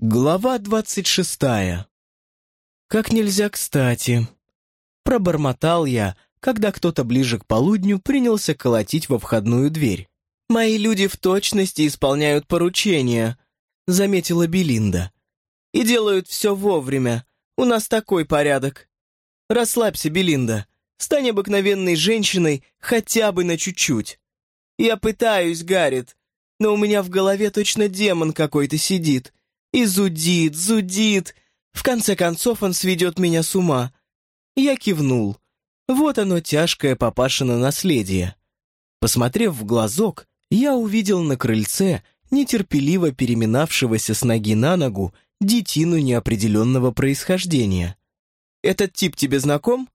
Глава двадцать шестая. Как нельзя кстати. Пробормотал я, когда кто-то ближе к полудню принялся колотить во входную дверь. «Мои люди в точности исполняют поручения», — заметила Белинда. «И делают все вовремя. У нас такой порядок. Расслабься, Белинда. Стань обыкновенной женщиной хотя бы на чуть-чуть. Я пытаюсь, Гаррит, но у меня в голове точно демон какой-то сидит. И зудит, зудит. В конце концов он сведет меня с ума. Я кивнул. Вот оно тяжкое папашино наследие. Посмотрев в глазок, я увидел на крыльце нетерпеливо переминавшегося с ноги на ногу детину неопределенного происхождения. «Этот тип тебе знаком?»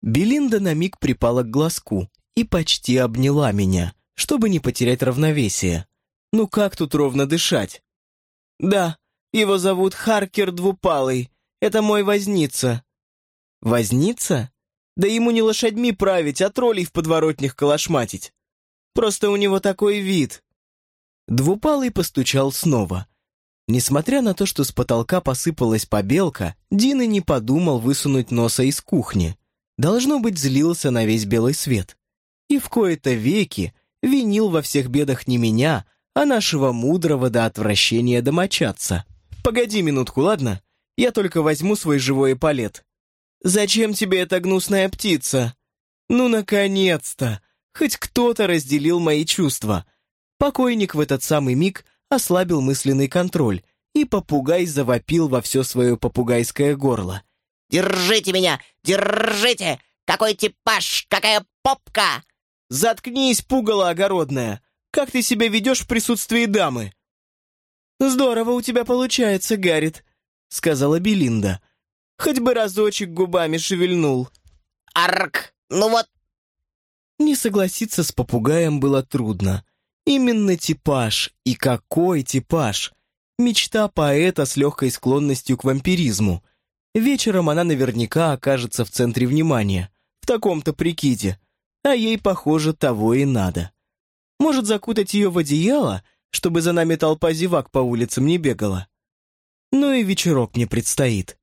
Белинда на миг припала к глазку и почти обняла меня, чтобы не потерять равновесие. «Ну как тут ровно дышать?» «Да, его зовут Харкер Двупалый. Это мой возница». «Возница? Да ему не лошадьми править, а троллей в подворотнях калашматить. Просто у него такой вид». Двупалый постучал снова. Несмотря на то, что с потолка посыпалась побелка, Дина не подумал высунуть носа из кухни. Должно быть, злился на весь белый свет. И в кои-то веки винил во всех бедах не меня, а нашего мудрого до отвращения домочадца. «Погоди минутку, ладно? Я только возьму свой живой эполет». «Зачем тебе эта гнусная птица?» «Ну, наконец-то! Хоть кто-то разделил мои чувства». Покойник в этот самый миг ослабил мысленный контроль, и попугай завопил во все свое попугайское горло. «Держите меня! Держите! Какой типаж! Какая попка!» «Заткнись, пугало огородное! Как ты себя ведешь в присутствии дамы?» «Здорово у тебя получается, Гаррит», — сказала Белинда. «Хоть бы разочек губами шевельнул». «Арк! Ну вот...» Не согласиться с попугаем было трудно. Именно типаж, и какой типаж. Мечта поэта с легкой склонностью к вампиризму. Вечером она наверняка окажется в центре внимания, в таком-то прикиде, а ей, похоже, того и надо. Может, закутать ее в одеяло, чтобы за нами толпа зевак по улицам не бегала? Ну и вечерок мне предстоит.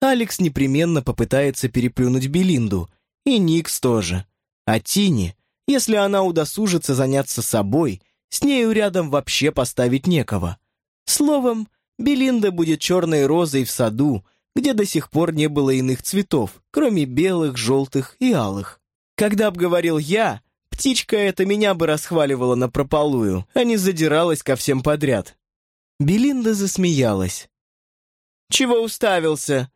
Алекс непременно попытается переплюнуть Белинду, и Никс тоже. А Тини, если она удосужится заняться собой, с нею рядом вообще поставить некого. Словом, Белинда будет черной розой в саду, где до сих пор не было иных цветов, кроме белых, желтых и алых. Когда обговорил я, Птичка эта меня бы расхваливала напропалую, а не задиралась ко всем подряд. Белинда засмеялась. «Чего уставился?»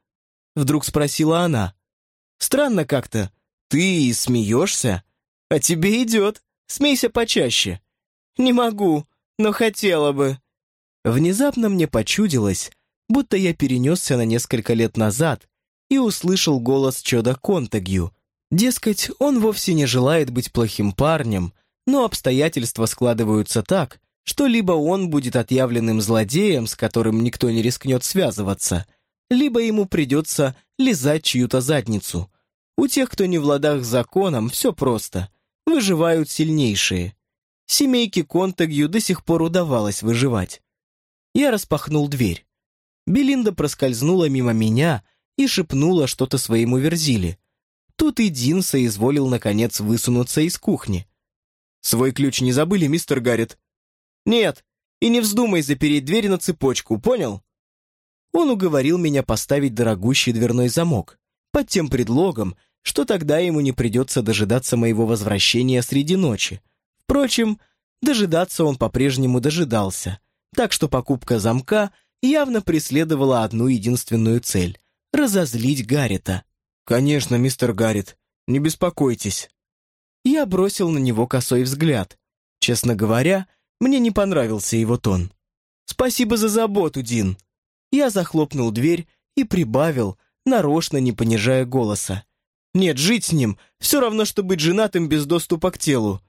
Вдруг спросила она. «Странно как-то. Ты смеешься? А тебе идет. Смейся почаще». «Не могу, но хотела бы». Внезапно мне почудилось, будто я перенесся на несколько лет назад и услышал голос Чода Контагью, Дескать, он вовсе не желает быть плохим парнем, но обстоятельства складываются так, что либо он будет отъявленным злодеем, с которым никто не рискнет связываться, либо ему придется лизать чью-то задницу. У тех, кто не в ладах с законом, все просто. Выживают сильнейшие. Семейке Контагью до сих пор удавалось выживать. Я распахнул дверь. Белинда проскользнула мимо меня и шепнула что-то своему Верзиле. Тут и Дин соизволил, наконец, высунуться из кухни. «Свой ключ не забыли, мистер Гаррет?» «Нет, и не вздумай запереть дверь на цепочку, понял?» Он уговорил меня поставить дорогущий дверной замок, под тем предлогом, что тогда ему не придется дожидаться моего возвращения среди ночи. Впрочем, дожидаться он по-прежнему дожидался, так что покупка замка явно преследовала одну единственную цель — разозлить Гаррета. «Конечно, мистер Гаррит, не беспокойтесь». Я бросил на него косой взгляд. Честно говоря, мне не понравился его тон. «Спасибо за заботу, Дин». Я захлопнул дверь и прибавил, нарочно не понижая голоса. «Нет, жить с ним все равно, что быть женатым без доступа к телу.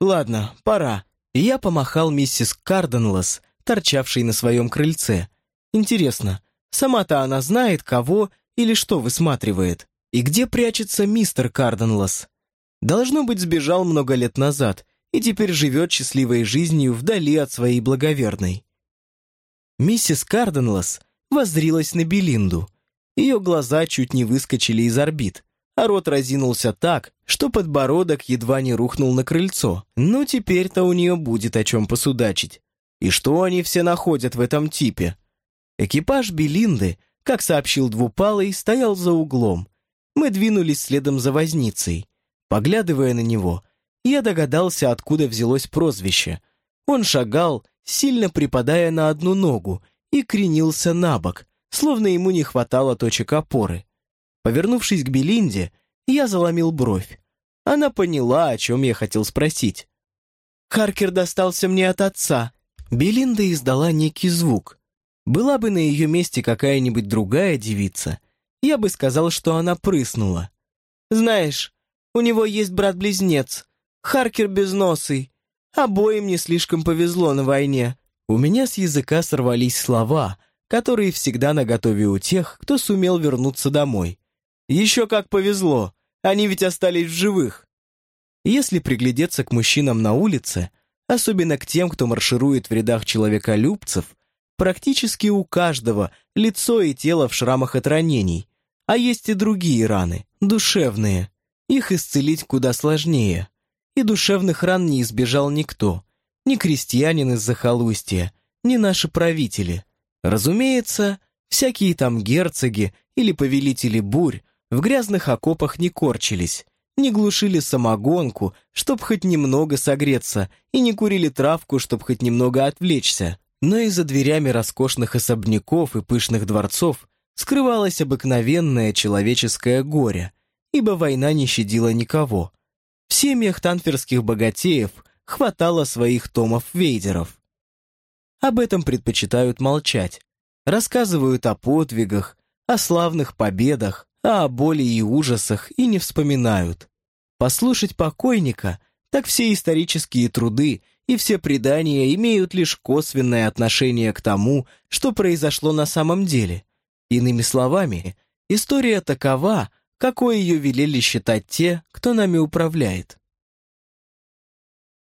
Ладно, пора». я помахал миссис Карденлас, торчавшей на своем крыльце. Интересно, сама-то она знает, кого или что высматривает? И где прячется мистер Карденлас? Должно быть, сбежал много лет назад и теперь живет счастливой жизнью вдали от своей благоверной. Миссис Карденлас воззрилась на Белинду. Ее глаза чуть не выскочили из орбит, а рот разинулся так, что подбородок едва не рухнул на крыльцо. Ну, теперь-то у нее будет о чем посудачить. И что они все находят в этом типе? Экипаж Белинды, как сообщил Двупалый, стоял за углом. Мы двинулись следом за возницей. Поглядывая на него, я догадался, откуда взялось прозвище. Он шагал, сильно припадая на одну ногу, и кренился на бок, словно ему не хватало точек опоры. Повернувшись к Белинде, я заломил бровь. Она поняла, о чем я хотел спросить. «Харкер достался мне от отца». Белинда издала некий звук. Была бы на ее месте какая-нибудь другая девица, я бы сказал, что она прыснула. «Знаешь, у него есть брат-близнец, Харкер безносый. Обоим не слишком повезло на войне». У меня с языка сорвались слова, которые всегда наготове у тех, кто сумел вернуться домой. Еще как повезло, они ведь остались в живых. Если приглядеться к мужчинам на улице, особенно к тем, кто марширует в рядах человеколюбцев, практически у каждого лицо и тело в шрамах от ранений, а есть и другие раны, душевные. Их исцелить куда сложнее. И душевных ран не избежал никто, ни крестьянин из захолустья, ни наши правители. Разумеется, всякие там герцоги или повелители бурь в грязных окопах не корчились, не глушили самогонку, чтоб хоть немного согреться, и не курили травку, чтоб хоть немного отвлечься. Но и за дверями роскошных особняков и пышных дворцов скрывалось обыкновенное человеческое горе, ибо война не щадила никого. В семьях танферских богатеев хватало своих томов-вейдеров. Об этом предпочитают молчать, рассказывают о подвигах, о славных победах, а о боли и ужасах и не вспоминают. Послушать покойника, так все исторические труды и все предания имеют лишь косвенное отношение к тому, что произошло на самом деле. Иными словами, история такова, какой ее велели считать те, кто нами управляет.